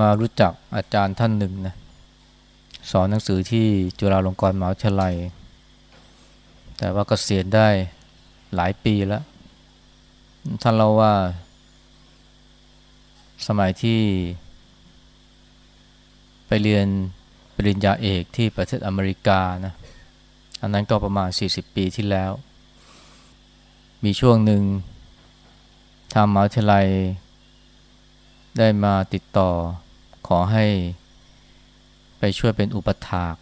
มารู้จักอาจารย์ท่านหนึ่งนะสอนหนังสือที่จุฬาลงกรณ์มหาวิทยาลัย แต่ว่าก็เสียได้หลายปีแล้ว ท่านเล่าว่า สมัยที่ ไปเรียนปริญญาเอกที่ประเทศอเมริกานะอันนั้นก็ประมาณ 40 ปีที่แล้ว มีช่วงหนึ่งทางมหาวิทยาลัยได้มาติดต่อ ขอให้ไปช่วยเป็นอุปถาก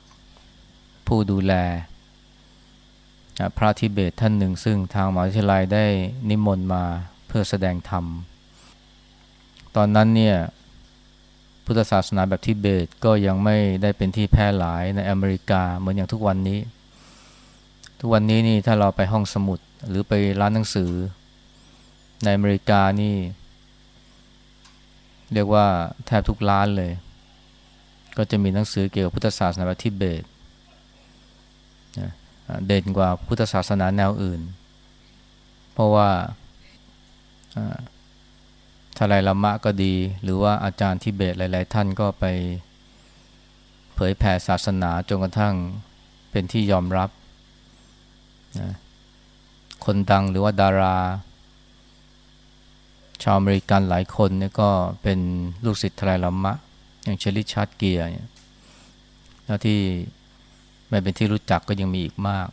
ผู้ดูแล พระทิเบตท่านหนึ่ง ซึ่งทางมหาวิทยาลัยได้นิมนต์มาเพื่อแสดงธรรม ตอนนั้นเนี่ยพุทธศาสนาแบบทิเบตก็ยังไม่ได้เป็นที่แพร่หลายในอเมริกาเหมือนอย่างทุกวันนี้ ทุกวันนี้นี่ถ้าเราไปห้องสมุดหรือไปร้านหนังสือ ในอเมริกานี่ เรียกว่าแทบทุกร้านเลย ก็จะมีหนังสือเกี่ยวกับพุทธศาสนาแบบทิเบตเด่นกว่าพุทธศาสนาแนวอื่น เพราะว่าทลายละมะก็ดี หรือว่าอาจารย์ทิเบตหลาย ๆ ท่านก็ไปเผยแผ่ศาสนาจนกระทั่งเป็นที่ยอมรับนะคนดังหรือว่าดารา ชาวอเมริกันหลายคนเนี่ยก็เป็นลูกศิษย์ทะไลลามะ อย่างเช่นริชาร์ดเกียร์เนี่ยแล้วที่ไม่เป็นที่รู้จักก็ยังมีอีกมาก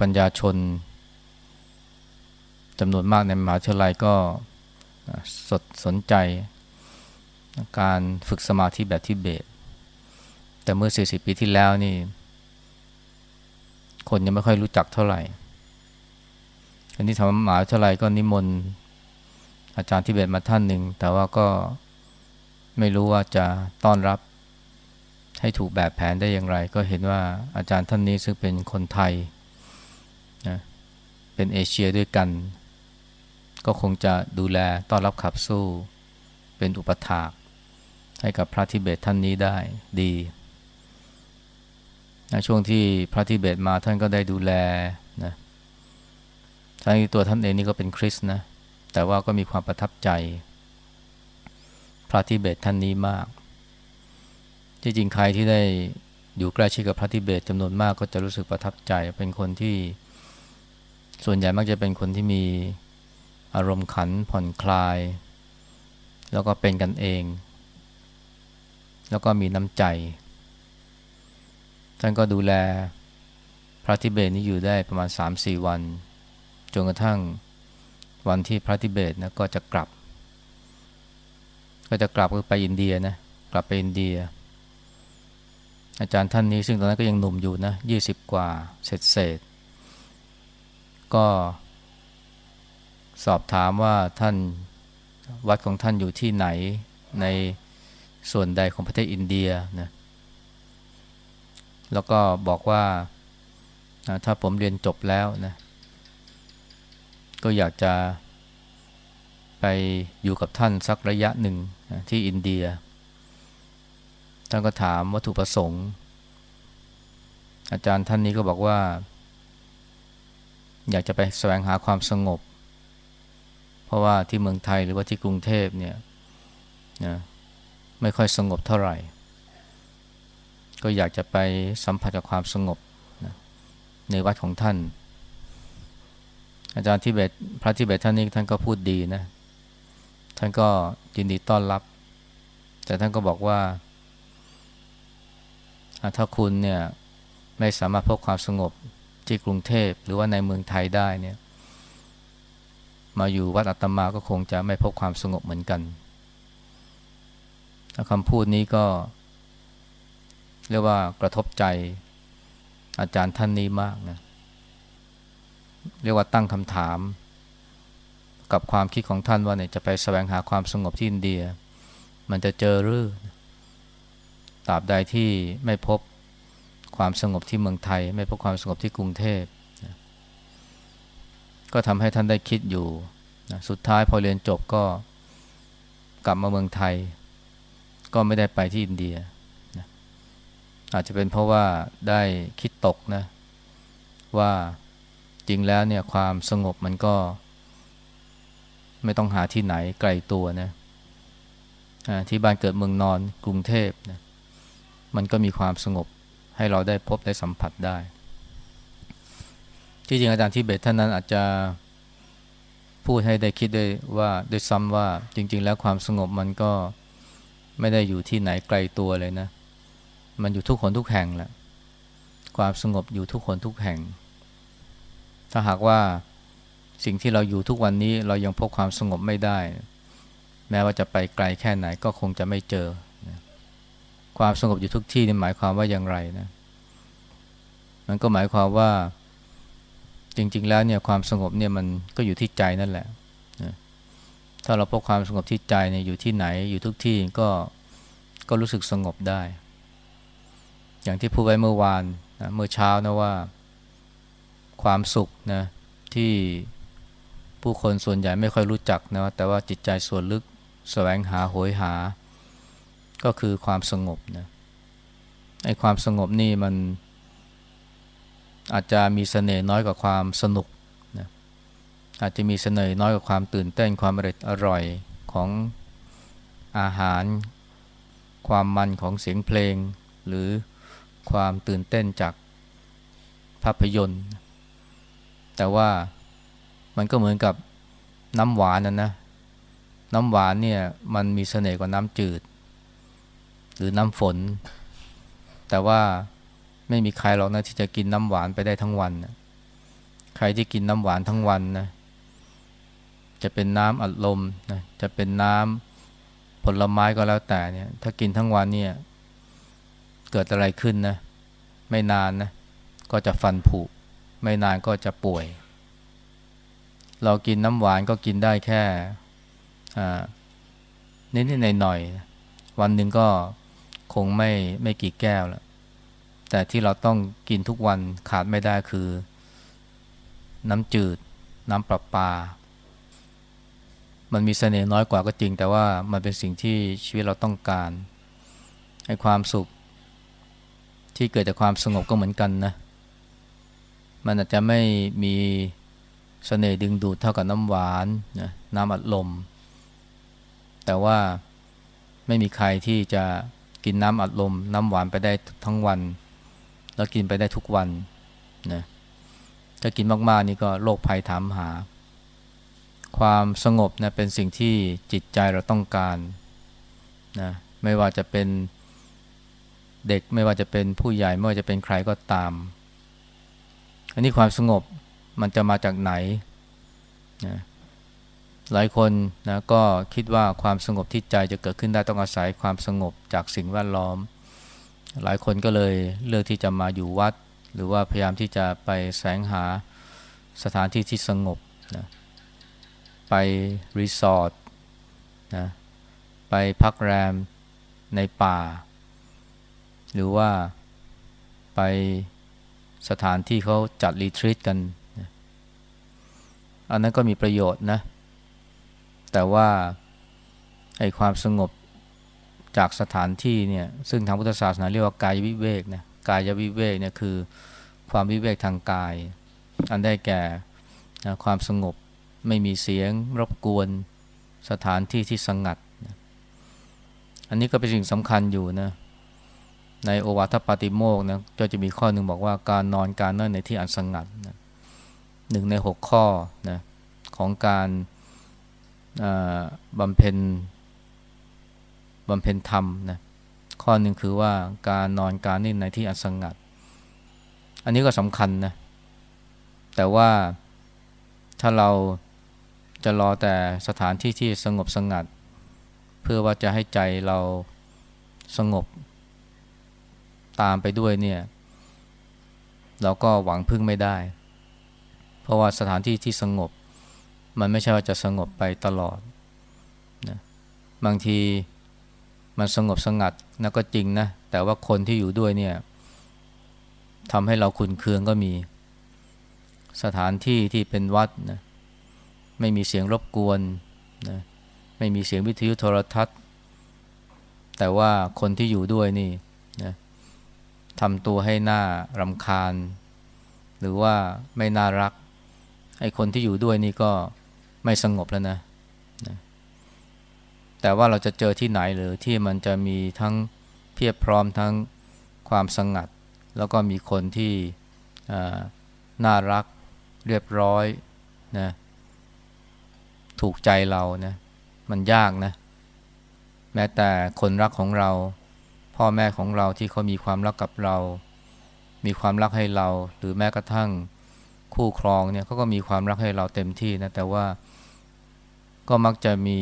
ปัญญาชนจำนวนมากในมหาวิทยาลัยก็สดสนใจ การฝึกสมาธิแบบทิเบต แต่เมื่อ 40 ปีที่แล้วนี่ คนยังไม่ค่อยรู้จักเท่าไหร่ อันนี้ทำมหาวิทยาลัยก็นิมนต์อาจารย์ทิเบตมาท่านหนึ่ง แต่ว่าก็ไม่รู้ว่าจะต้อนรับให้ถูกแบบแผนได้อย่างไร ก็เห็นว่าอาจารย์ท่านนี้ซึ่งเป็นคนไทยนะเป็นเอเชียด้วยกัน ก็คงจะดูแลต้อนรับขับสู้ เป็นอุปถากให้กับพระทิเบตท่านนี้ได้ดีนะช่วงที่พระทิเบตมาท่านก็ได้ดูแล ทั้งตัวท่านเองนี่ก็เป็นคริสต์นะ แต่ว่าก็มีความประทับใจ พระทิเบตท่านนี้มากจริงๆใครที่ได้อยู่ใกล้ชิดกับพระทิเบตจำนวนมากก็จะรู้สึกประทับใจ เป็นคนที่ส่วนใหญ่มักจะเป็นคนที่มีอารมณ์ขันผ่อนคลาย แล้วก็เป็นกันเอง แล้วก็มีน้ำใจ ท่านก็ดูแลพระทิเบตนี้อยู่ได้ประมาณ 3-4 วัน จนกระทั่งวันที่พระทิเบตนะก็จะกลับ ก็จะกลับไปอินเดียนะกลับไปอินเดีย อาจารย์ท่านนี้ซึ่งตอนนั้นก็ยังหนุ่มอยู่นะยี่สิบกว่าเศษเศษก็สอบถามว่าท่านวัดของท่านอยู่ที่ไหนในส่วนใดของประเทศอินเดียนะแล้วก็บอกว่าถ้าผมเรียนจบแล้วนะ ก็อยากจะไปอยู่กับท่านสักระยะหนึ่งที่อินเดีย ท่านก็ถามวัตถุประสงค์ อาจารย์ท่านนี้ก็บอกว่า อยากจะไปแสวงหาความสงบ เพราะว่าที่เมืองไทยหรือว่าที่กรุงเทพเนี่ยนะไม่ค่อยสงบเท่าไหร่ ก็อยากจะไปสัมผัสกับความสงบนะในวัดของท่าน อาจารย์ทิเบตพระทิเบตท่านนี้ท่านก็พูดดีนะ ท่านก็ยินดีต้อนรับ แต่ท่านก็บอกว่า ถ้าคุณเนี่ยไม่สามารถพบความสงบที่กรุงเทพหรือว่าในเมืองไทยได้เนี่ย มาอยู่วัดอัตมาก็คงจะไม่พบความสงบเหมือนกันคำพูดนี้ก็ เรียกว่ากระทบใจอาจารย์ท่านนี้มากนะเเรียกว่าตั้งคำถาม กับความคิดของท่านว่าเนี่ยจะไปแสวงหาความสงบที่อินเดีย มันจะเจอหรือตราบใดที่ไม่พบความสงบที่เมืองไทย ไม่พบความสงบที่กรุงเทพก็ทำให้ท่านได้คิดอยู่นะสุดท้ายพอเรียนจบก็กลับมาเมืองไทย ก็ไม่ได้ไปที่อินเดียนะอาจจะเป็นเพราะว่าได้คิดตกนะว่า ริงแล้วเนี่ยความสงบมันก็ ไม่ต้องหาที่ไหนไกลตัวนะที่บ้านเกิดเมืองนอนกรุงเทพนะมันก็มีความสงบให้เราได้พบได้สัมผัสได้ ที่จริงอาจารย์ที่เบตท่านนั้นอาจจะพูดให้ได้คิดได้ว่าด้วยซ้ำว่าจริง ๆ แล้วความสงบมันก็ไม่ได้อยู่ที่ไหนไกลตัวเลยนะ มันอยู่ทุกคนทุกแห่งแหละความสงบอยู่ทุกคนทุกแห่ง ถ้าหากว่าสิ่งที่เราอยู่ทุกวันนี้เรายังพบความสงบไม่ได้ แม้ว่าจะไปไกลแค่ไหนก็คงจะไม่เจอ ความสงบอยู่ทุกที่นี่หมายความว่าอย่างไรนะมันก็หมายความว่าจริง ๆ แล้วเนี่ยความสงบเนี่ยมันก็อยู่ที่ใจนั่นแหละนะถ้าเราพบความสงบที่ใจเนี่ยอยู่ที่ไหนอยู่ทุกที่ก็ก็รู้สึกสงบได้ อย่างที่พูดไว้เมื่อวานนะเมื่อเช้านะว่า ความสุขนะที่ผู้คนส่วนใหญ่ไม่ค่อยรู้จักนะแต่ว่าจิตใจส่วนลึกแสวงหาโหยหา ก็คือความสงบนะไอ้ความสงบนี่มันอาจจะมีเสน่ห์น้อยกว่าความสนุกนะอาจจะมีเสน่ห์น้อยกว่าความตื่นเต้นความอร่อยอร่อยของอาหาร ความมันของเสียงเพลง หรือความตื่นเต้นจากภาพยนตร์ แต่ว่ามันก็เหมือนกับน้ำหวานนะนะ น้ำหวานเนี่ยมันมีเสน่ห์กว่าน้ำจืด หรือน้ำฝน แต่ว่าไม่มีใครหรอกนะที่จะกินน้ำหวานไปได้ทั้งวันนะใครที่กินน้ำหวานทั้งวันนะจะเป็นน้ำอัดลมนะจะเป็นน้ำผลไม้ก็แล้วแต่เนี่ย ถ้ากินทั้งวันเนี่ยเกิดอะไรขึ้นนะ ไม่นานนะ ก็จะฟันผุ ไม่นานก็จะป่วย เรากินน้ำหวานก็กินได้แค่นิดๆหน่อยๆวันหนึ่งก็คงไม่ไม่กี่แก้วแล้วแต่ที่เราต้องกินทุกวันขาดไม่ได้คือ น้ำจืด น้ำประปา มันมีเสน่ห์น้อยกว่าก็จริง แต่ว่ามันเป็นสิ่งที่ชีวิตเราต้องการให้ความสุข ที่เกิดจากความสงบก็เหมือนกันนะ มันอาจจะไม่มีเสน่ห์ดึงดูดเท่ากับน้ำหวานนะน้ำอัดลม แต่ว่าไม่มีใครที่จะกินน้ำอัดลม น้ำหวานไปได้ทั้งวัน แล้วกินไปได้ทุกวันนะถ้ากินมากๆนี่ก็โรคภัยถามหา ความสงบนะเป็นสิ่งที่จิตใจเราต้องการนะไม่ว่าจะเป็นเด็กไม่ว่าจะเป็นผู้ใหญ่ไม่ว่าจะเป็นใครก็ตาม อันนี้ความสงบมันจะมาจากไหนนะหลายคนนะก็คิดว่าความสงบที่ใจจะเกิดขึ้นได้ต้องอาศัยความสงบจากสิ่งแวดล้อม หลายคนก็เลยเลือกที่จะมาอยู่วัด หรือว่าพยายามที่จะไปแสวงหาสถานที่ที่สงบนะไปรีสอร์ทนะไปพักแรมในป่า หรือว่าไป สถานที่เขาจัดรีทรีตกัน อันนั้นก็มีประโยชน์นะ แต่ว่าไอ้ความสงบจากสถานที่เนี่ย ซึ่งทางพุทธศาสนาเรียกว่ากายวิเวกนะกายวิเวกเนี่ยคือความวิเวกทางกาย อันได้แก่นะความสงบไม่มีเสียงรบกวนสถานที่ที่สงัดนะอันนี้ก็เป็นสิ่งสำคัญอยู่นะ ในโอวาทปาติโมกนะก็จะมีข้อหนึ่งบอกว่าการนอนการนั่งในที่อันสงัดนะหนึ่งในหกข้อนะของการบำเพ็ญบำเพ็ญธรรมนะข้อหนึ่งคือว่าการนอนการนิ่งในที่อันสงัด อันนี้ก็สำคัญนะแต่ว่าถ้าเราจะรอแต่สถานที่ที่สงบสงัด เพื่อว่าจะให้ใจเราสงบ ตามไปด้วยเนี่ย เราก็หวังพึ่งไม่ได้ เพราะว่าสถานที่ที่สงบ มันไม่ใช่ว่าจะสงบไปตลอดนะบางทีมันสงบสงัดนะก็จริงนะ แต่ว่าคนที่อยู่ด้วยเนี่ยทำให้เราขุนเคืองก็มี สถานที่ที่เป็นวัดนะไม่มีเสียงรบกวนนะไม่มีเสียงวิทยุโทรทัศน์ แต่ว่าคนที่อยู่ด้วยนี่ ทำตัวให้หน้ารำคาญ หรือว่าไม่น่ารักไอ้คนที่อยู่ด้วยนี่ก็ไม่สงบแล้วนะนะ แต่ว่าเราจะเจอที่ไหนหรือที่มันจะมีทั้งเพียบพร้อมทั้งความสงัด แล้วก็มีคนที่น่ารักเรียบร้อยนะถูกใจเรานะมันยากนะ แม้แต่คนรักของเรา พ่อแม่ของเราที่เขามีความรักกับเรา มีความรักให้เรา หรือแม้กระทั่งคู่ครองเนี่ยเขาก็มีความรักให้เราเต็มที่นะแต่ว่าก็มักจะมี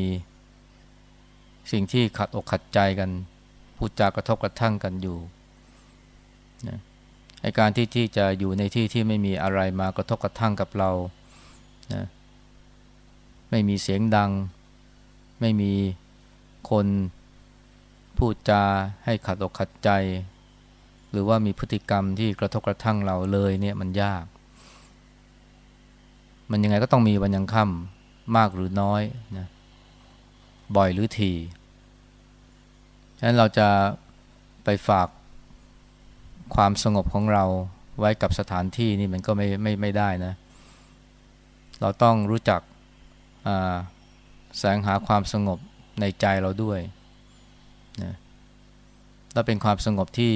สิ่งที่ขัดอกขัดใจกันพูดจากระทบกระทั่งกันอยู่นะไอการที่ที่จะอยู่ในที่ที่ไม่มีอะไรมากระทบกระทั่งกับเรานะไม่มีเสียงดัง ไม่มีคน พูดจาให้ขัดอกขัดใจ หรือว่ามีพฤติกรรมที่กระทบกระทั่งเราเลยเนี่ยมันยาก มันยังไงก็ต้องมีวันยังค่ำมากหรือน้อยนะบ่อยหรือทีฉะนั้นเราจะไปฝากความสงบของเราไว้กับสถานที่นี่มันก็ไม่ไม่ไม่ได้นะ เราต้องรู้จักแสงหาความสงบในใจเราด้วย นะและเป็นความสงบที่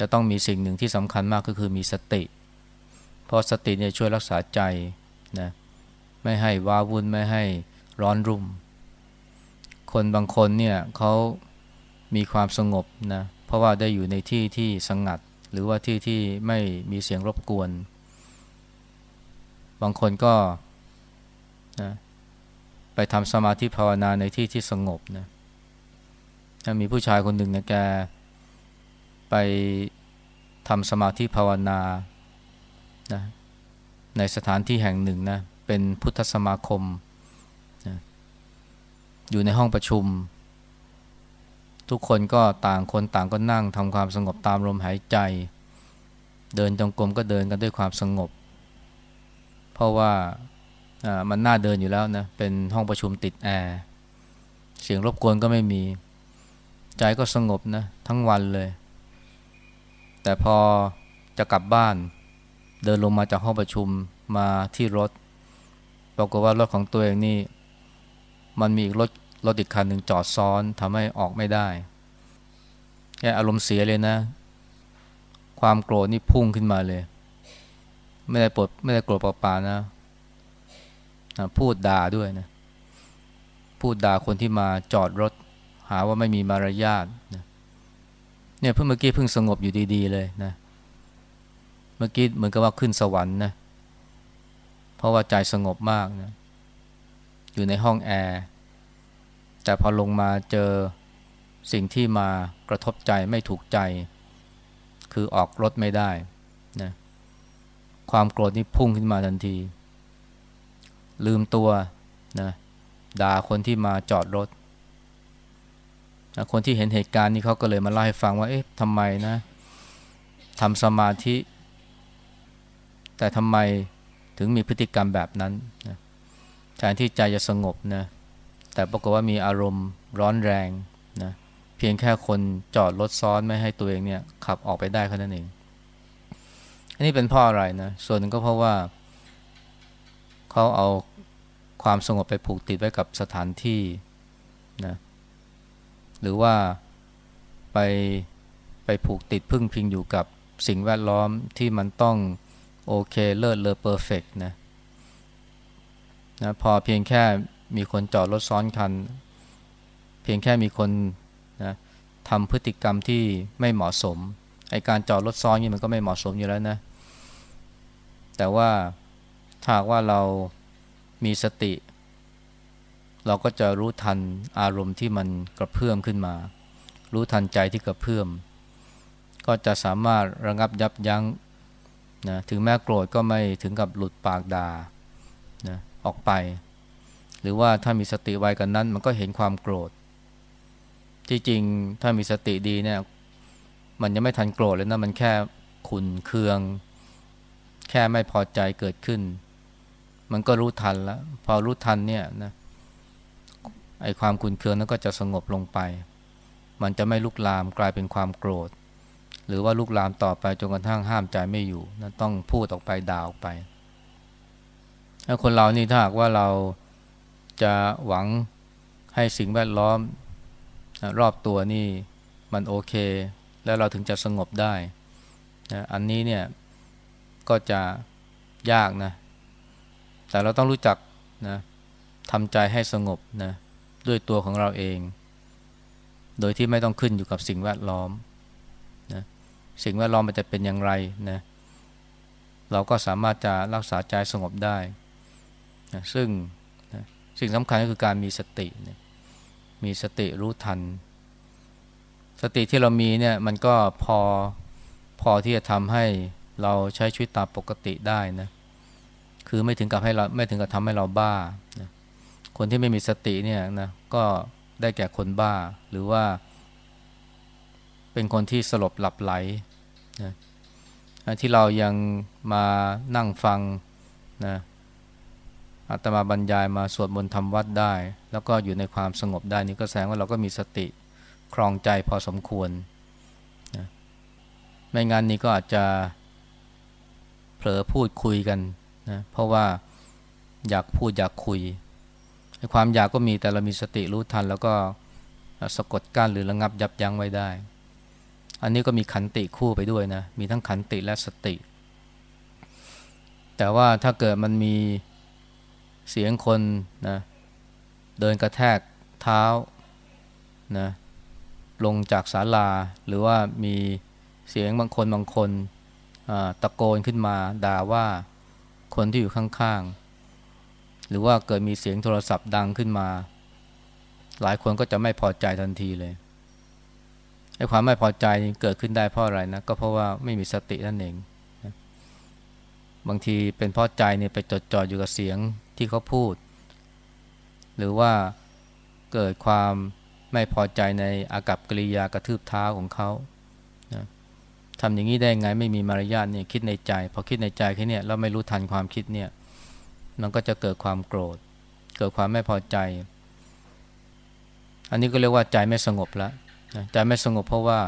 จะต้องมีสิ่งหนึ่งที่สำคัญมากก็คือมีสติ เพราะสติเนี่ยช่วยรักษาใจนะไม่ให้ว้าวุ่นไม่ให้ร้อนรุ่ม คนบางคนเนี่ยเขามีความสงบนะเพราะว่าได้อยู่ในที่ที่สงัด หรือว่าที่ที่ไม่มีเสียงรบกวน บางคนก็นะไปทำสมาธิภาวนาในที่ที่สงบนะ มีผู้ชายคนหนึ่งนะแก ไปทำสมาธิภาวนานะในสถานที่แห่งหนึ่งนะเป็นพุทธสมาคมนะอยู่ในห้องประชุม ทุกคนก็ต่างคนต่างก็นั่งทำความสงบตามลมหายใจ เดินจงกรมก็เดินกันด้วยความสงบ เพราะว่ามันน่าเดินอยู่แล้วนะเป็นห้องประชุมติดแอร์เสียงรบกวนก็ไม่มี ใจก็สงบนะทั้งวันเลย แต่พอจะกลับบ้านเดินลงมาจากห้องประชุมมาที่รถปรากฏว่ารถของตัวเองนี่ มันมีรถรถอีกคันหนึ่งจอดซ้อนทำให้ออกไม่ได้แกอารมณ์เสียเลยนะ ความโกรธนี่พุ่งขึ้นมาเลย ไม่ได้ปวดไม่ได้โกรธเปล่าๆนะพูดด่าด้วยนะ พูดด่าคนที่มาจอดรถ หาว่าไม่มีมารยาทนะเนี่ยเพิ่งเมื่อกี้เพิ่งสงบอยู่ดีๆเลยนะเมื่อกี้เหมือนกับว่าขึ้นสวรรค์นะเพราะว่าใจสงบมากนะอยู่ในห้องแอร์แต่พอลงมาเจอสิ่งที่มากระทบใจไม่ถูกใจ คือออกรถไม่ได้นะความโกรธนี่พุ่งขึ้นมาทันที ลืมตัวนะด่าคนที่มาจอดรถ คนที่เห็นเหตุการณ์นี้เขาก็เลยมาเล่าให้ฟังว่า เอ๊ะทำไมนะทำสมาธิ แต่ทำไมถึงมีพฤติกรรมแบบนั้นนะแทนที่ใจจะสงบนะ แต่ปรากฏว่ามีอารมณ์ร้อนแรงนะ เพียงแค่คนจอดรถซ้อนไม่ให้ตัวเองเนี่ยขับออกไปได้แค่นั้นเอง อันนี้เป็นเพราะอะไรนะ ส่วนหนึ่งก็เพราะว่า เขาเอาความสงบไปผูกติดไว้กับสถานที่นะ หรือว่าไปไปผูกติดพึ่งพิงอยู่กับสิ่งแวดล้อมที่มันต้องโอเคเลิศเลอเพอร์เฟกนะนะพอเพียงแค่มีคนจอดรถซ้อนคัน เพียงแค่มีคนนะทำพฤติกรรมที่ไม่เหมาะสมไอการจอดรถซ้อนนี่มันก็ไม่เหมาะสมอยู่แล้วนะ แต่ว่าถ้าว่าเรามีสติ เราก็จะรู้ทันอารมณ์ที่มันกระเพื่อมขึ้นมา รู้ทันใจที่กระเพื่อม ก็จะสามารถระงับยับยั้งนะถึงแม้โกรธก็ไม่ถึงกับหลุดปากด่านะออกไป หรือว่าถ้ามีสติไวกันนั้น มันก็เห็นความโกรธ ที่จริงถ้ามีสติดีเนี่ยมันยังไม่ทันโกรธเลยนะมันแค่ขุนเคือง แค่ไม่พอใจเกิดขึ้น มันก็รู้ทันแล้ว พอรู้ทันเนี่ยนะ ไอความคุนเคืองนั้นก็จะสงบลงไป มันจะไม่ลุกลามกลายเป็นความโกรธ หรือว่าลุกลามต่อไปจนกระทั่งห้ามใจไม่อยู่นะต้องพูดออกไปด่าออกไปถ้าคนเรานี่ถ้าหากว่าเราจะหวังให้สิ่งแวดล้อมรอบตัวนี่มันโอเค แล้วเราถึงจะสงบได้นะอันนี้เนี่ยก็จะยากนะ แต่เราต้องรู้จักนะทำใจให้สงบนะ ด้วยตัวของเราเอง โดยที่ไม่ต้องขึ้นอยู่กับสิ่งแวดล้อมนะสิ่งแวดล้อมมันจะเป็นอย่างไรนะเราก็สามารถจะรักษาใจสงบได้นะซึ่งนะสิ่งสำคัญก็คือการมีสตินะมีสติรู้ทัน สติที่เรามีเนี่ยมันก็พอพอที่จะทำให้เราใช้ชีวิตตามปกติได้นะคือไม่ถึงกับให้เราไม่ถึงกับทำให้เราบ้า คนที่ไม่มีสติเนี่ยนะก็ได้แก่คนบ้าหรือว่า เป็นคนที่สลบหลับไหลนะที่เรายังมานั่งฟังนะอาตมาบรรยายมาสวดมนต์ทำวัดได้ แล้วก็อยู่ในความสงบได้นี่ก็แสดงว่าเราก็มีสติครองใจพอสมควรนะไม่งั้นนี่ก็อาจจะเผลอพูดคุยกันนะเพราะว่าอยากพูดอยากคุย ความอยากก็มีแต่เรามีสติรู้ทัน แล้วก็สะกดกั้นหรือระงับยับยั้งไว้ได้ อันนี้ก็มีขันติคู่ไปด้วยนะ มีทั้งขันติและสติ แต่ว่าถ้าเกิดมันมีเสียงคนนะเดินกระแทกเท้านะลงจากศาลา หรือว่ามีเสียงบางคนบางคนตะโกนขึ้นมาด่าว่าคนที่อยู่ข้างๆ หรือว่าเกิดมีเสียงโทรศัพท์ดังขึ้นมา หลายคนก็จะไม่พอใจทันทีเลยไอ้ความไม่พอใจเกิดขึ้นได้เพราะอะไรนะก็เพราะว่าไม่มีสตินั่นเองบางทีเป็นเพราะใจเนี่ยไปจดจ่ออยู่กับเสียงที่เขาพูด หรือว่าเกิดความไม่พอใจในอากับกิริยากระทืบเท้าของเขานะทำอย่างนี้ได้ไงไม่มีมารยาทเนี่ยคิดในใจ พอคิดในใจแค่เนี้เราไม่รู้ทันความคิดเนี่ย มันก็จะเกิดความโกรธ เกิดความไม่พอใจ อันนี้ก็เรียกว่าใจไม่สงบแล้วใจไม่สงบเพราะว่า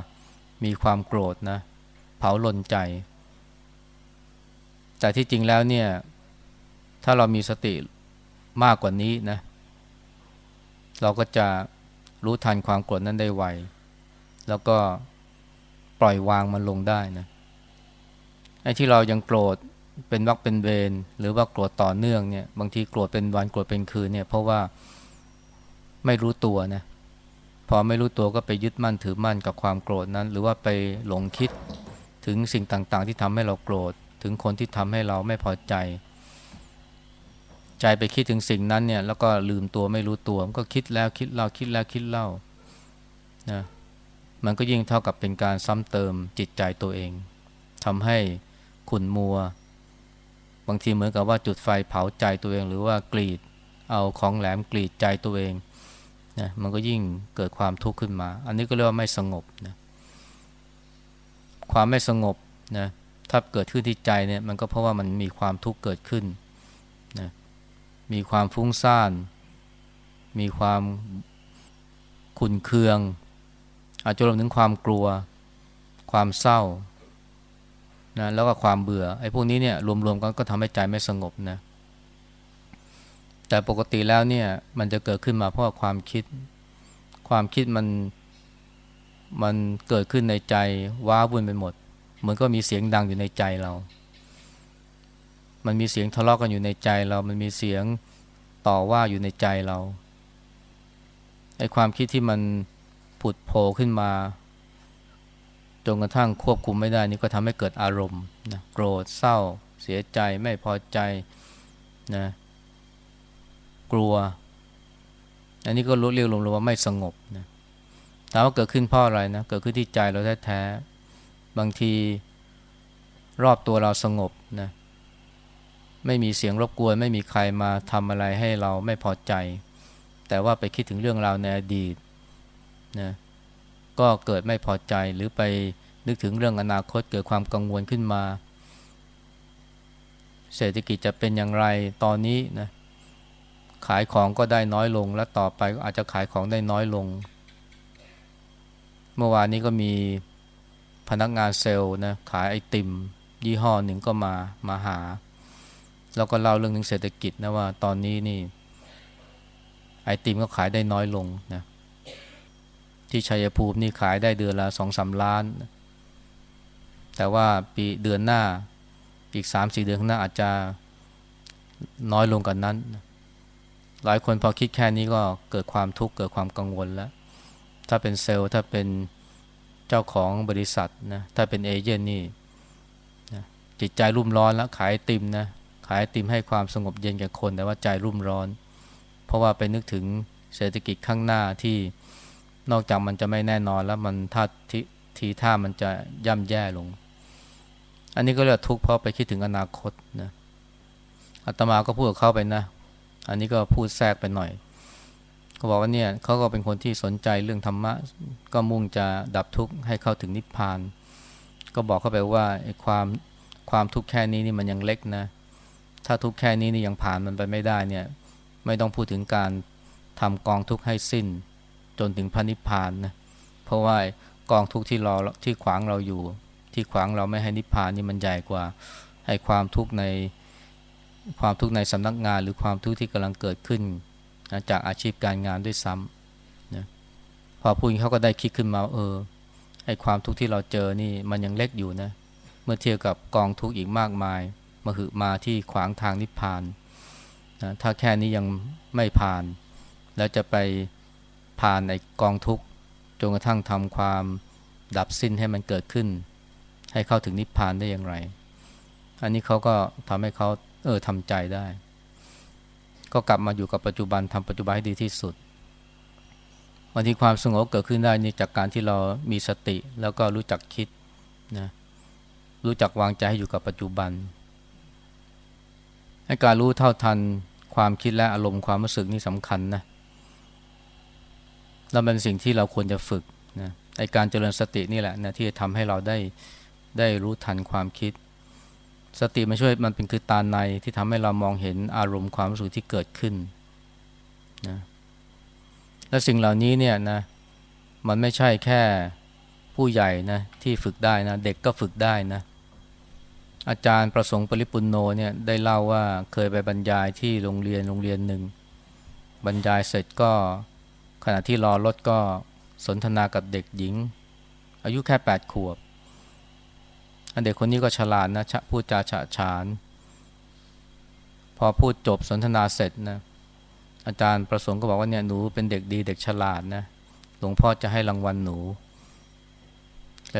มีความโกรธนะ เผาลนใจ แต่ที่จริงแล้วเนี่ย ถ้าเรามีสติมากกว่านี้นะ เราก็จะรู้ทันความโกรธนั้นได้ไว แล้วก็ปล่อยวางมันลงได้นะไอ้ที่เรายังโกรธ เป็นวักเป็นเวรหรือว่าโกรธต่อเนื่องเนี่ย บางทีโกรธเป็นวันโกรธเป็นคืนเนี่ย เพราะว่าไม่รู้ตัวนะพอไม่รู้ตัวก็ไปยึดมั่นถือมั่นกับความโกรธนั้น หรือว่าไปหลงคิดถึงสิ่งต่างๆ ที่ทำให้เราโกรธ ถึงคนที่ทำให้เราไม่พอใจ ใจไปคิดถึงสิ่งนั้นเนี่ย แล้วก็ลืมตัวไม่รู้ตัวมันก็คิดแล้วคิดเล่าคิดแล้วคิดเล่านะมันก็ยิ่งเท่ากับเป็นการซ้ำเติมจิตใจตัวเองทำให้ขุ่นมัว บางทีเหมือนกับว่าจุดไฟเผาใจตัวเอง หรือว่ากรีดเอาของแหลมกรีดใจตัวเองนะมันก็ยิ่งเกิดความทุกข์ขึ้นมา อันนี้ก็เรียกว่าไม่สงบนะความไม่สงบนะถ้าเกิดขึ้นที่ใจเนี่ยมันก็เพราะว่ามันมีความทุกข์เกิดขึ้นนะมีความฟุ้งซ่าน มีความขุนเคือง อาจจะรวมถึงความกลัว ความเศร้า นะแล้วก็ความเบื่อไอ้พวกนี้เนี่ยรวมๆกันก็ทำให้ใจไม่สงบนะแต่ปกติแล้วเนี่ยมันจะเกิดขึ้นมาเพราะความคิด ความคิดมันมันเกิดขึ้นในใจว้าวุ่นไปหมด เหมือนก็มีเสียงดังอยู่ในใจเรา มันมีเสียงทะเลาะกกันอยู่ในใจเรา มันมีเสียงต่อว่าอยู่ในใจเราไอ้ความคิดที่มันผุดโผล่ขึ้นมา จนกระทั่งควบคุมไม่ได้นี่ก็ทำให้เกิดอารมณ์นะโกรธเศร้า เสียใจไม่พอใจนะกลัว อันนี้ก็รู้เรียกรวมว่าไม่สงบนะถามว่าเกิดขึ้นเพราะอะไรนะเกิดขึ้นที่ใจเราแท้ๆบางทีรอบตัวเราสงบนะไม่มีเสียงรบกวน ไม่มีใครมาทำอะไรให้เราไม่พอใจ แต่ว่าไปคิดถึงเรื่องราวในอดีตนะ ก็เกิดไม่พอใจหรือไปนึกถึงเรื่องอนาคตเกิดความกังวลขึ้นมา เศรษฐกิจจะเป็นอย่างไรตอนนี้นะขายของก็ได้น้อยลง และต่อไปอาจจะขายของได้น้อยลง เมื่อวานนี้ก็มีพนักงานเซลล์นะขายไอติม ยี่ห้อหนึ่งก็มามาหา แล้วก็เล่าเรื่องนึงเศรษฐกิจนะว่าตอนนี้นี่ไอติมก็ขายได้น้อยลงนะ ที่ชัยภูมินี่ขายได้เดือนละสองสาล้าน แต่ว่าปีเดือนหน้าอีกสามสี่เดือนข้างหน้าอาจจะน้อยลงกันนั้น หลายคนพอคิดแค่นี้ก็เกิดความทุกข์เกิดความกังวลแล้ว ถ้าเป็นเซลล์ถ้าเป็นเจ้าของบริษัทนะถ้าเป็นเอเจนต์นี่นะจิตใจรุ่มร้อนแล้วขายติมนะขายติมให้ความสงบเย็นแก่คน แต่ว่าใจรุ่มร้อน เพราะว่าไปนึกถึงเศรษฐกิจข้างหน้าที่ นอกจากมันจะไม่แน่นอนแล้วมันท่าททีท่ามันจะย่ำแย่ลง อันนี้ก็เรียกทุกข์เพราะไปคิดถึงอนาคตนะอาตมาก็พูดกับเขาไปนะ อันนี้ก็พูดแทรกไปหน่อยเขาบอกว่าเนี่ยเขาก็เป็นคนที่สนใจเรื่องธรรมะ ก็มุ่งจะดับทุกข์ให้เข้าถึงนิพพาน ก็บอกเขาไปว่าไอ้ความความทุกข์แค่นี้นี่มันยังเล็กนะ ถ้าทุกข์แค่นี้นี่ยังผ่านมันไปไม่ได้เนี่ย ไม่ต้องพูดถึงการทำกองทุกข์ให้สิ้น จนถึงพระนิพพานนะเพราะว่ากองทุกข์ที่รอที่ขวางเราอยู่ ที่ขวางเราไม่ให้นิพพานนี่มันใหญ่กว่าให้ความทุกข์ในความทุกข์ในสำนักงาน หรือความทุกข์ที่กำลังเกิดขึ้นนะจากอาชีพการงานด้วยซ้ำนะพอพูดเขาก็ได้คิดขึ้นมาเออไอความทุกข์ที่เราเจอนี่มันยังเล็กอยู่นะเมื่อเทียบกับกองทุกข์อีกมากมายมาหือมาที่ขวางทางนิพพานนะถ้าแค่นี้ยังไม่ผ่าน แล้วจะไป ผ่านในกองทุกข์จนกระทั่งทำความดับสิ้นให้มันเกิดขึ้น ให้เข้าถึงนิพพานได้อย่างไร อันนี้เขาก็ทำให้เขาเออทำใจได้ ก็กลับมาอยู่กับปัจจุบันทำปัจจุบันให้ดีที่สุดวันที่ความสงบเกิดขึ้นได้นี่จากการที่เรามีสติแล้วก็รู้จักคิดนะรู้จักวางใจให้อยู่กับปัจจุบันให้การรู้เท่าทันความคิดและอารมณ์ความรู้สึกนี่สำคัญนะ แล้วเป็นสิ่งที่เราควรจะฝึกนะไอการเจริญสตินี่แหละนะที่จะทำให้เราได้ได้รู้ทันความคิด สติมันช่วยมันเป็นคือตาในที่ทำให้เรามองเห็นอารมณ์ความรู้สึกที่เกิดขึ้นนะและสิ่งเหล่านี้เนี่ยนะมันไม่ใช่แค่ผู้ใหญ่นะที่ฝึกได้นะเด็กก็ฝึกได้นะอาจารย์ประสงค์ปริปุนโนเนี่ยได้เล่าว่าเคยไปบรรยายที่โรงเรียนโรงเรียนหนึ่งบรรยายเสร็จก็ ขณะที่รอรถก็สนทนากับเด็กหญิง อายุแค่แปดขวบ อันเด็กคนนี้ก็ฉลาดนะพูดจาฉะฉาน พอพูดจบสนทนาเสร็จนะ อาจารย์ประสงค์ก็บอกว่าเนี่ยหนูเป็นเด็กดีเด็กฉลาดนะ หลวงพ่อจะให้รางวัลหนู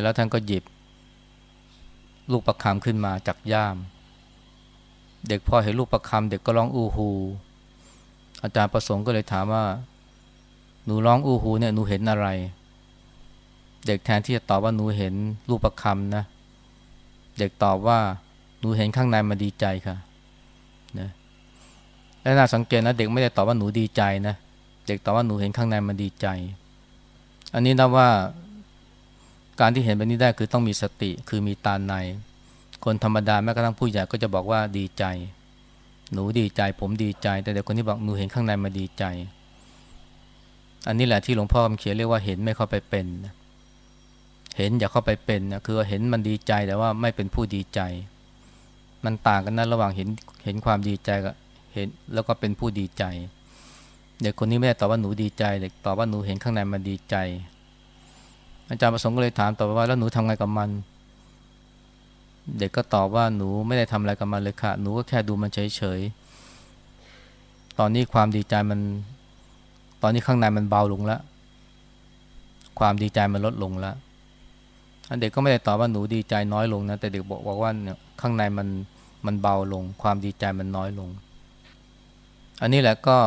แล้วท่านก็หยิบ ลูกประคำขึ้นมาจากย่าม เด็กพอเห็นลูกประคำเด็กก็ร้องอู้ฮูอาจารย์ประสงค์ก็เลยถามว่า หนูร้องอู้หูเนี่ยหนูเห็นอะไร เด็กแทนที่จะตอบว่าหนูเห็นรูปประคำนะ เด็กตอบว่าหนูเห็นข้างในมาดีใจค่ะนะและน่าสังเกตนะเด็กไม่ได้ตอบว่าหนูดีใจนะเด็กตอบว่าหนูเห็นข้างในมันดีใจ อันนี้นับว่าการที่เห็นแบบนี้ได้คือต้องมีสติคือมีตาใน คนธรรมดาแม้กระทั่งผู้ใหญ่ก็จะบอกว่าดีใจ หนูดีใจ ผมดีใจ แต่เด็กคนที่บอกหนูเห็นข้างในมาดีใจ อันนี้แหละที่หลวงพ่อคำเขียนเรียกว่าเห็นไม่เข้าไปเป็นเห็นอย่าเข้าไปเป็นนะคือเห็นมันดีใจแต่ว่าไม่เป็นผู้ดีใจ มันต่างกันนะระหว่างเห็นเห็นความดีใจกับเห็นแล้วก็เป็นผู้ดีใจ เด็กคนนี้ไม่ได้ตอบว่าหนูดีใจเด็กตอบว่าหนูเห็นข้างในมันดีใจ อาจารย์ประสงค์ก็เลยถามต่อว่าแล้วหนูทำไงกับมัน เด็กก็ตอบว่าหนูไม่ได้ทำอะไรกับมันเลยค่ะ หนูก็แค่ดูมันเฉยๆตอนนี้ความดีใจมัน ตอนนี้ข้างในมันเบาลงแล้ว ความดีใจมันลดลงแล้วเด็กก็ไม่ได้ตอบว่าหนูดีใจน้อยลงนะ แต่เด็กบอกว่าเนี่ยข้างในมันมันเบาลง ความดีใจมันน้อยลง อันนี้แหละก็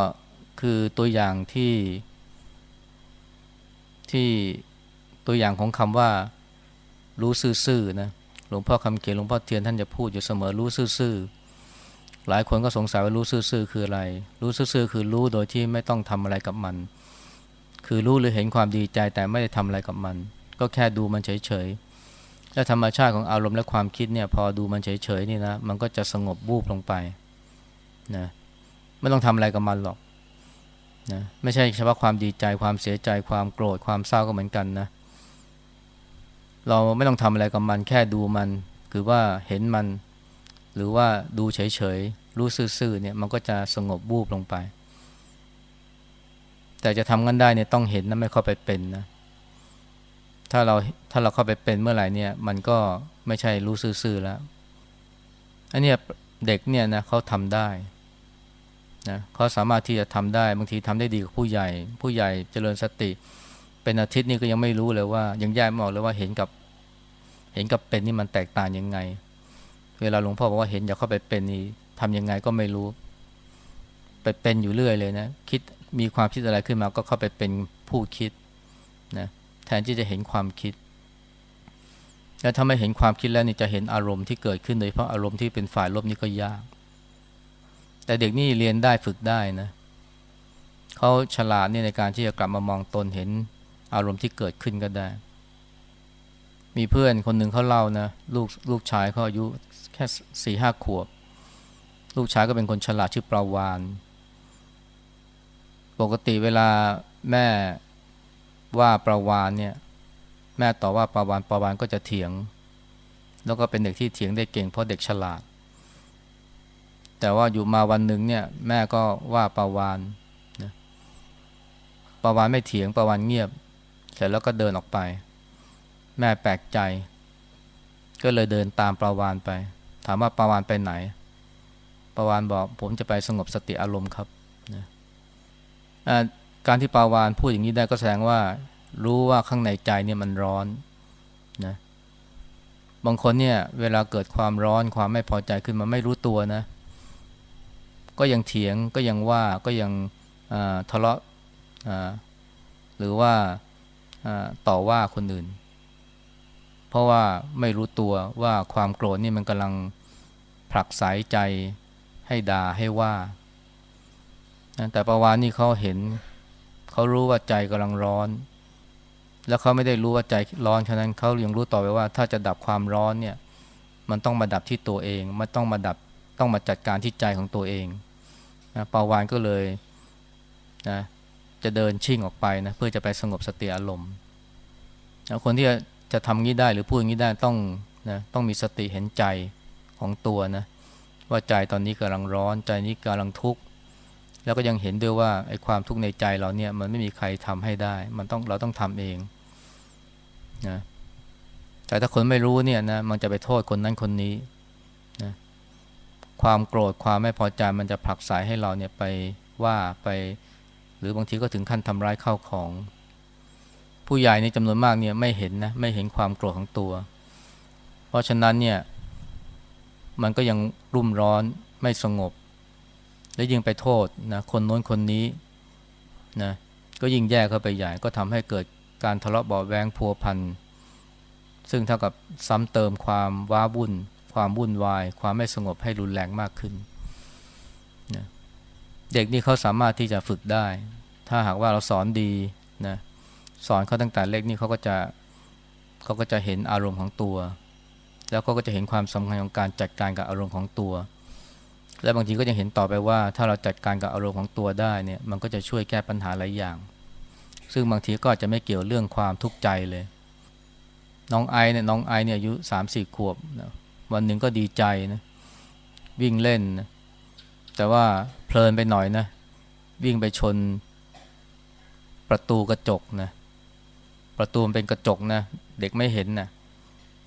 คือตัวอย่างที่ ที่ตัวอย่างของคำว่า รู้ซื่อๆนะหลวงพ่อคำเขียนหลวงพ่อเทียนท่านจะพูดอยู่เสมอรู้ซื่อ หลายคนก็สงสัยว่ารู้ซื่อๆคืออะไร รู้ซื่อๆคือรู้โดยที่ไม่ต้องทำอะไรกับมัน คือรู้หรือเห็นความดีใจแต่ไม่ได้ทำอะไรกับมัน ก็แค่ดูมันเฉยๆ และธรรมชาติของอารมณ์และความคิดเนี่ยพอดูมันเฉยๆนี่นะมันก็จะสงบบูบลงไปนะไม่ต้องทำอะไรกับมันหรอกนะไม่ใช่เฉพาะความดีใจความเสียใจความโกรธความเศร้าก็เหมือนกันนะเราไม่ต้องทำอะไรกับมันแค่ดูมัน คือว่าเห็นมัน หรือว่าดูเฉยๆ รู้ซื่อๆเนี่ยมันก็จะสงบบูบลงไป แต่จะทำกันได้เนี่ยต้องเห็นนะไม่เข้าไปเป็นนะ ถ้าเราถ้าเราเข้าไปเป็นเมื่อไหร่เนี่ย มันก็ไม่ใช่รู้ซื่อๆแล้ว อันนี้เด็กเนี่ยนะเขาทำได้นะเขาสามารถที่จะทำได้บางทีทำได้ดีกว่าผู้ใหญ่ ผู้ใหญ่เจริญสติ เป็นอาทิตย์นี่ก็ยังไม่รู้เลยว่า ยังแยกไม่ออกเลยว่าเห็นกับ เห็นกับเป็นนี่มันแตกต่างยังไง เวลาหลวงพ่อบอกว่าเห็นอย่าเข้าไปเป็นนี่ทำยังไงก็ไม่รู้ ไปเป็นอยู่เรื่อยเลยนะ คิดมีความคิดอะไรขึ้นมาก็เข้าไปเป็นผู้คิดนะแทนที่จะเห็นความคิด แล้วถ้าไม่เห็นความคิดแล้วนี่จะเห็นอารมณ์ที่เกิดขึ้นโดยเพราะอารมณ์ที่เป็นฝ่ายลบนี่ก็ยาก แต่เด็กนี่เรียนได้ฝึกได้นะเขาฉลาดนี่ในการที่จะกลับมามองตนเห็นอารมณ์ที่เกิดขึ้นก็ได้ มีเพื่อนคนหนึ่งเขาเล่านะลูกลูกชายเขาอายุแค่สี่ห้าขวบ ลูกชายก็เป็นคนฉลาดชื่อปราวาน ปกติเวลาแม่ว่าประวานเนี่ย แม่ต่อว่าประวานประวานก็จะเถียง แล้วก็เป็นเด็กที่เถียงได้เก่งเพราะเด็กฉลาด แต่ว่าอยู่มาวันหนึ่งเนี่ย แม่ก็ว่าประวานนะประวานไม่เถียงประวานเงียบ เสร็จแล้วก็เดินออกไป แม่แปลกใจ ก็เลยเดินตามประวานไป ถามว่าประวานไปไหนประวานบอกผมจะไปสงบสติอารมณ์ครับนะการที่ปาวานพูดอย่างนี้ได้ก็แสดงว่า รู้ว่าข้างในใจเนี่ยมันร้อนนะบางคนเนี่ยเวลาเกิดความร้อนความไม่พอใจขึ้นมาไม่รู้ตัวนะ ก็ยังเถียงก็ยังว่าก็ยังทะเลาะหรือว่าต่อว่าคนอื่น ราะว่าไม่รู้ตัวว่าความโกรธนี่มันกำลังผลักสายใจให้ด่าให้ว่า แต่ประวานนี่เขาเห็น เขารู้ว่าใจกำลังร้อน แล้วเขาไม่ได้รู้ว่าใจร้อนฉะนั้นเขายังรู้ต่อไปว่า ถ้าจะดับความร้อนเนี่ย มันต้องมาดับที่ตัวเอง มันต้องมาดับต้องมาจัดการที่ใจของตัวเองนะปาวานก็เลยนะจะเดินชิ่งออกไปนะเพื่อจะไปสงบสติอารมณ์คนที่ จะทำงี้ได้หรือพูดงี้ได้ต้องนะต้องมีสติเห็นใจของตัวนะว่าใจตอนนี้กำลังร้อนใจนี้กำลังทุกข์แล้วก็ยังเห็นด้วยว่าไอ้ความทุกข์ในใจเราเนี่ยมันไม่มีใครทำให้ได้ มันต้องเราต้องทำเองนะแต่ถ้าคนไม่รู้เนี่ยนะมันจะไปโทษคนนั้นคนนี้นะความโกรธความไม่พอใจมันจะผลักสายให้เราเนี่ยไปว่าไป หรือบางทีก็ถึงขั้นทำร้ายเข้าของ ผู้ใหญ่ในจำนวนมากเนี่ยไม่เห็นนะไม่เห็นความโกรธของตัว เพราะฉะนั้นเนี่ยมันก็ยังรุ่มร้อนไม่สงบ และยิ่งไปโทษนะคนโน้นคนนี้นะก็ยิ่งแย่เข้าไปใหญ่ก็ทำให้เกิดการทะเลาะเบาแวงพัวพันซึ่งเท่ากับซ้ำเติมความว้าวุ่น ความวุ่นวาย ความไม่สงบให้รุนแรงมากขึ้นนะเด็กนี่เขาสามารถที่จะฝึกได้ ถ้าหากว่าเราสอนดีนะ สอนเขาตั้งแต่เล็กนี่เขาก็จะเขาก็จะเห็นอารมณ์ของตัว แล้วเขาก็จะเห็นความสำคัญของการจัดการกับอารมณ์ของตัว และบางทีก็ยังเห็นต่อไปว่า ถ้าเราจัดการกับอารมณ์ของตัวได้เนี่ยมันก็จะช่วยแก้ปัญหาหลายอย่าง ซึ่งบางทีก็จะไม่เกี่ยวเรื่องความทุกข์ใจเลย น้องไอเนี่ยน้องไอเนี่ยอายุสามสี่ขวบนะวันหนึ่งก็ดีใจนะวิ่งเล่นนะแต่ว่าเพลินไปหน่อยนะ วิ่งไปชนประตูกระจกนะ ประตูมันเป็นกระจกนะ เด็กไม่เห็นนะ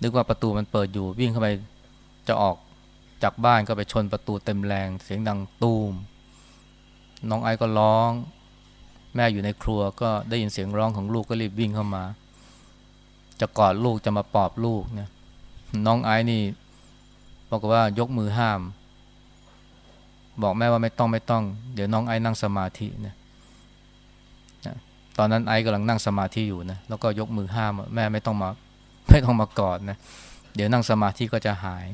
นึกว่าประตูมันเปิดอยู่วิ่งเข้าไปจะออกจากบ้านก็ไปชนประตูเต็มแรง เสียงดังตูม น้องไอ้ก็ร้อง แม่อยู่ในครัวก็ได้ยินเสียงร้องของลูกก็รีบวิ่งเข้ามา จะกอดลูกจะมาปลอบลูกนี่ยน้องไอ้นี่บอกว่ายกมือห้าม บอกแม่ว่าไม่ต้องไม่ต้อง เดี๋ยวน้องไอ้นั่งสมาธินะ ตอนนั้นไอ้กำลังนั่งสมาธิอยู่นะแล้วก็ยกมือห้ามแม่ไม่ต้องมาไม่ต้องมากอดนะเดี๋ยวนั่งสมาธิก็จะหาย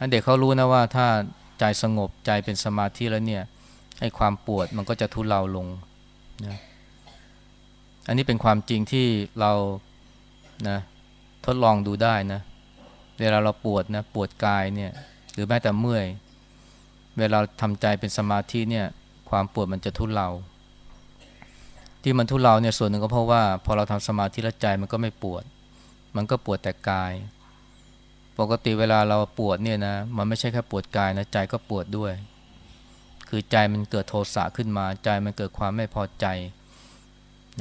อันเด็กเขารู้นะว่าถ้าใจสงบใจเป็นสมาธิแล้วเนี่ยให้ความปวดมันก็จะทุเลาลงนะอันนี้เป็นความจริงที่เรานะทดลองดูได้นะเวลาเราปวดนะปวดกายเนี่ยหรือแม้แต่เมื่อย เวลาทำใจเป็นสมาธิเนี่ยความปวดมันจะทุเลา ที่มันทุเลาเนี่ยส่วนหนึ่งก็เพราะว่า พอเราทำสมาธิแล้วใจมันก็ไม่ปวด มันก็ปวดแต่กาย ปกติเวลาเราปวดเนี่ยนะมันไม่ใช่แค่ปวดกายนะใจก็ปวดด้วย คือใจมันเกิดโทสะขึ้นมาใจมันเกิดความไม่พอใจ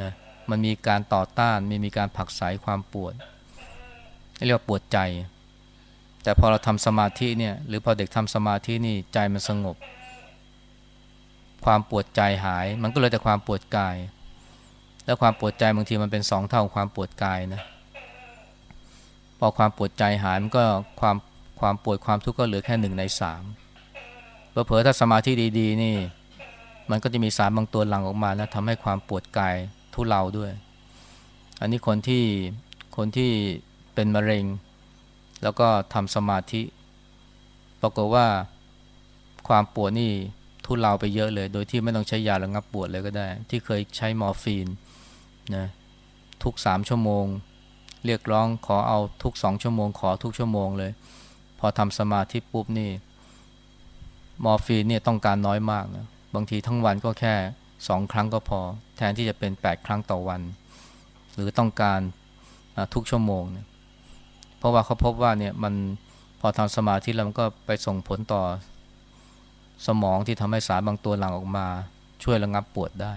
นะมันมีการต่อต้านมีมีการผักสายความปวดเรียกว่าปวดใจ แต่พอเราทำสมาธิเนี่ยหรือพอเด็กทำสมาธินี่ใจมันสงบ ความปวดใจหาย มันก็เลยแต่ความปวดกาย แล้วความปวดใจบางทีมันเป็นสองเท่าความปวดกายนะพอความปวดใจหายมันก็ความความปวดความทุกข์ก็เหลือแค่หนึ่งในสามเผลอถ้าสมาธิดีๆ นี่ มันก็จะมีสารบางตัวหลั่งออกมาแล้วทำให้ความปวดกายทุเลาด้วย อันนี้คนที่คนที่เป็นมะเร็ง แล้วก็ทำสมาธิ ปรากฏว่าความปวดนี่ทุเลาไปเยอะเลย โดยที่ไม่ต้องใช้ยาระงับปวดเลยก็ได้ ที่เคยใช้มอร์ฟีน นะทุกสามชั่วโมง เรียกร้องขอเอาทุกสองชั่วโมง ขอทุกชั่วโมงเลย พอทำสมาธิปุ๊บนี่ มอร์ฟีนเนี่ยต้องการน้อยมากนะบางทีทั้งวันก็แค่สองครั้งก็พอ แทนที่จะเป็น 8 ครั้งต่อวัน หรือต้องการทุกชั่วโมงนะเพราะว่าเขาพบว่าเนี่ยมันพอทำสมาธิแล้วมันก็ไปส่งผลต่อสมองที่ทำให้สารบางตัวหลั่งออกมา ช่วยระงับปวดได้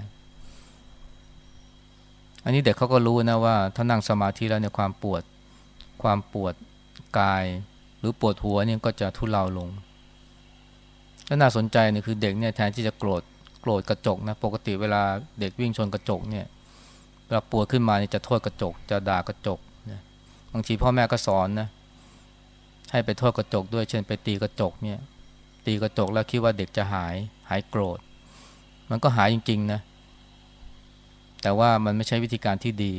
อันนี้เด็กเขาก็รู้นะว่าถ้านั่งสมาธิแล้วเนี่ยความปวดความปวดกาย หรือปวดหัวเนี่ยก็จะทุเลาลงแล้วน่าสนใจเนี่ยคือเด็กเนี่ยแทนที่จะโกรธโกรธกระจกนะปกติเวลาเด็กวิ่งชนกระจกเนี่ยเวลาปวดขึ้นมาเนี่ยจะโทษกระจก จะด่ากระจกนะบางทีพ่อแม่ก็สอนนะให้ไปโทษกระจกด้วยเช่นไปตีกระจกเนี่ยตีกระจกแล้วคิดว่าเด็กจะหายหายโกรธ มันก็หายจริงๆนะ แต่ว่ามันไม่ใช่วิธีการที่ดี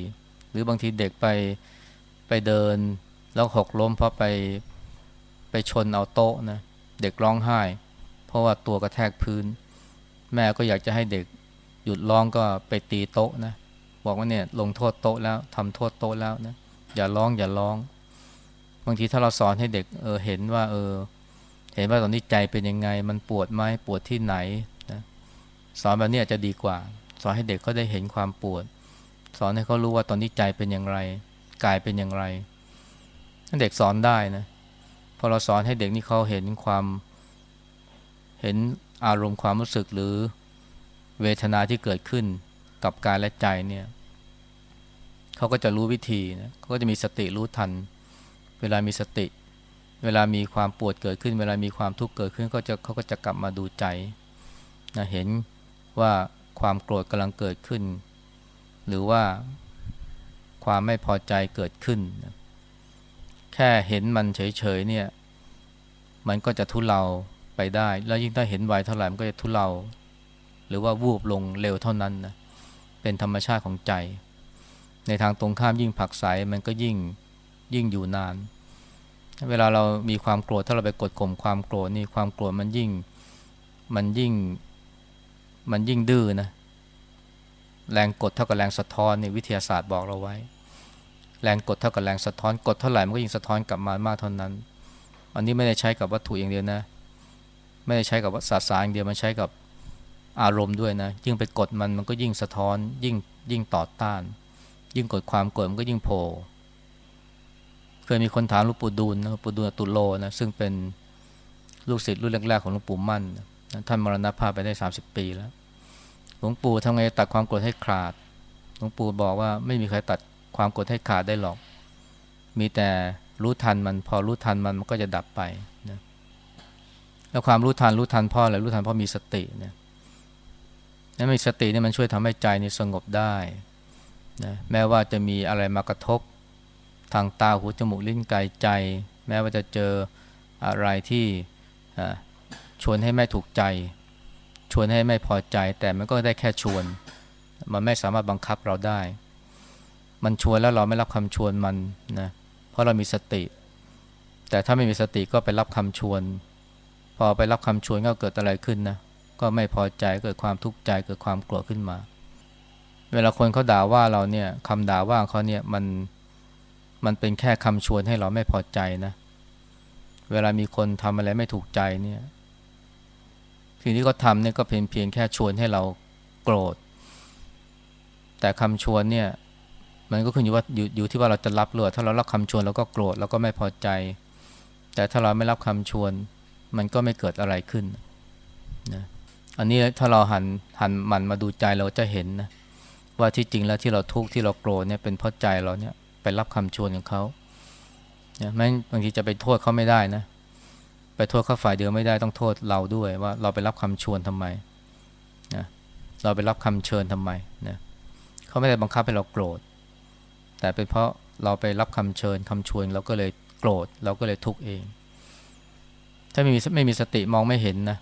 หรือบางทีเด็กไปไปเดิน แล้วหกล้มเพราะไปไปชนเอาโต๊ะนะเด็กร้องไห้ เพราะว่าตัวกระแทกพื้น แม่ก็อยากจะให้เด็กหยุดร้องก็ไปตีโต๊ะนะบอกว่าเนี่ยลงโทษโต๊ะแล้วทำโทษโต๊ะแล้วนะอย่าร้องอย่าร้อง บางทีถ้าเราสอนให้เด็กเออเห็นว่าเออ เห็นว่าตอนนี้ใจเป็นยังไง มันปวดไหมปวดที่ไหนนะสอนแบบนี้อาจจะดีกว่า สอนให้เด็กเขาได้เห็นความปวด สอนให้เขารู้ว่าตอนนี้ใจเป็นอย่างไร กายเป็นอย่างไร เด็กสอนได้นะพอเราสอนให้เด็กนี่เขาเห็นความเห็นอารมณ์ความรู้สึกหรือเวทนาที่เกิดขึ้นกับกายและใจเนี่ยเขาก็จะรู้วิธีนะเขาก็จะมีสติรู้ทัน เวลามีสติ เวลามีความปวดเกิดขึ้น เวลามีความทุกข์เกิดขึ้นก็จะเขาก็จะกลับมาดูใจนะเห็นว่า ความโกรธกำลังเกิดขึ้น หรือว่าความไม่พอใจเกิดขึ้น แค่เห็นมันเฉยๆเนี่ย มันก็จะทุเลาไปได้ แล้วยิ่งถ้าเห็นไวเท่าไหร่มันก็จะทุเลาหรือว่าวูบลงเร็วเท่านั้นนะเป็นธรรมชาติของใจ ในทางตรงข้ามยิ่งผักใสมันก็ยิ่งยิ่งอยู่นาน เวลาเรามีความโกรธถ้าเราไปกดข่มความโกรธนี่ความโกรธมันยิ่งมันยิ่ง มันยิ่งดื้อนะ แรงกดเท่ากับแรงสะท้อนนี่วิทยาศาสตร์บอกเราไว้ แรงกดเท่ากับแรงสะท้อนกดเท่าไหร่มันก็ยิ่งสะท้อนกลับมามากเท่านั้น อันนี้ไม่ได้ใช้กับวัตถุอย่างเดียวนะ ไม่ได้ใช้กับศาสตร์อย่างเดียวมันใช้กับอารมณ์ด้วยนะ ยิ่งไปกดมันมันก็ยิ่งสะท้อน ยิ่งยิ่งต่อต้าน ยิ่งกดความกดมันก็ยิ่งโผล่เคยมีคนถามหลวงปู่ดูลนะปู่ดูลตุโลนะซึ่งเป็นลูกศิษย์รุ่นแรกๆของหลวงปู่มั่นนะ ท่านมรณภาพไปได้สามสิบปีแล้ว หลวงปู่ทำไงตัดความโกดให้ขาด หลวงปู่บอกว่าไม่มีใครตัดความโกดให้ขาดได้หรอก มีแต่รู้ทันมันพอรู้ทันมันมันก็จะดับไปนะแล้วความรู้ทันรู้ทันพ่ออะไรรู้ทันพ่อมีสติเนี่ยนั้นมีสติเนี่ยมันช่วยทำให้ใจนี่สงบได้นะแม้ว่าจะมีอะไรมากระทบทางตาหูจมูกลิ้นกายใจ แม้ว่าจะเจออะไรที่ ชวนให้ไม่ถูกใจ ชวนให้ไม่พอใจ แต่มันก็ได้แค่ชวน มันไม่สามารถบังคับเราได้ มันชวนแล้วเราไม่รับคำชวนมันนะเพราะเรามีสติ แต่ถ้าไม่มีสติก็ไปรับคำชวน พอไปรับคำชวนก็เกิดอะไรขึ้นนะก็ไม่พอใจเกิดความทุกข์ใจเกิดความโกรธขึ้นมา เวลาคนเขาด่าว่าเราเนี่ยคำด่าว่าเขาเนี่ยมันมันเป็นแค่คำชวนให้เราไม่พอใจนะ เวลามีคนทำอะไรไม่ถูกใจเนี่ย สิ่งที่เขาทำเนี่ยก็เพียงเพียงแค่ชวนให้เราโกรธ แต่คำชวนเนี่ย มันก็ขึ้นอยู่ว่าอยู่อยู่ที่ว่าเราจะรับหรือถ้าเรารับคำชวนเราก็โกรธเราก็ไม่พอใจ แต่ถ้าเราไม่รับคำชวน มันก็ไม่เกิดอะไรขึ้นนะอันนี้ถ้าเราหันหันมันมาดูใจเราจะเห็นนะว่าที่จริงแล้วที่เราทุกข์ที่เราโกรธเนี่ยเป็นเพราะใจเราเนี่ยไปรับคำชวนของเขาเนี่ยแม้บางทีจะไปโทษเขาไม่ได้นะ ไปโทษเขาฝ่ายเดียวไม่ได้ต้องโทษเราด้วยว่าเราไปรับคำชวนทำไมนะเราไปรับคำเชิญทำไมนะเขาไม่ได้บังคับให้เราโกรธ แต่เป็นเพราะเราไปรับคำเชิญคำชวนเราก็เลยโกรธเราก็เลยทุกข์เอง ถ้าไม่มีไม่มีสติมองไม่เห็นนะ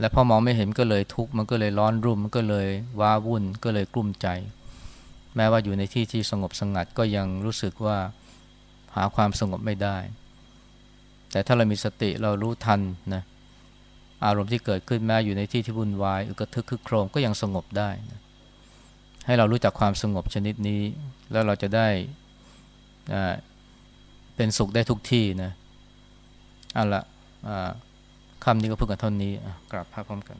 และพอมองไม่เห็นก็เลยทุกข์มันก็เลยร้อนรุ่มมันก็เลยว้าวุ่นก็เลยกลุ้มใจ แม้ว่าอยู่ในที่ที่สงบสงัดก็ยังรู้สึกว่าหาความสงบไม่ได้ แต่ถ้าเรามีสติเรารู้ทันนะอารมณ์ที่เกิดขึ้นแม้อยู่ในที่ที่วุ่นวายอึกระทึกคึกโครมก็ยังสงบได้นะให้เรารู้จักความสงบชนิดนี้ แล้วเราจะได้เป็นสุขได้ทุกที่นะเอาละคำนี้ก็พูดกันเท่านี้กราบพระพร้อมกัน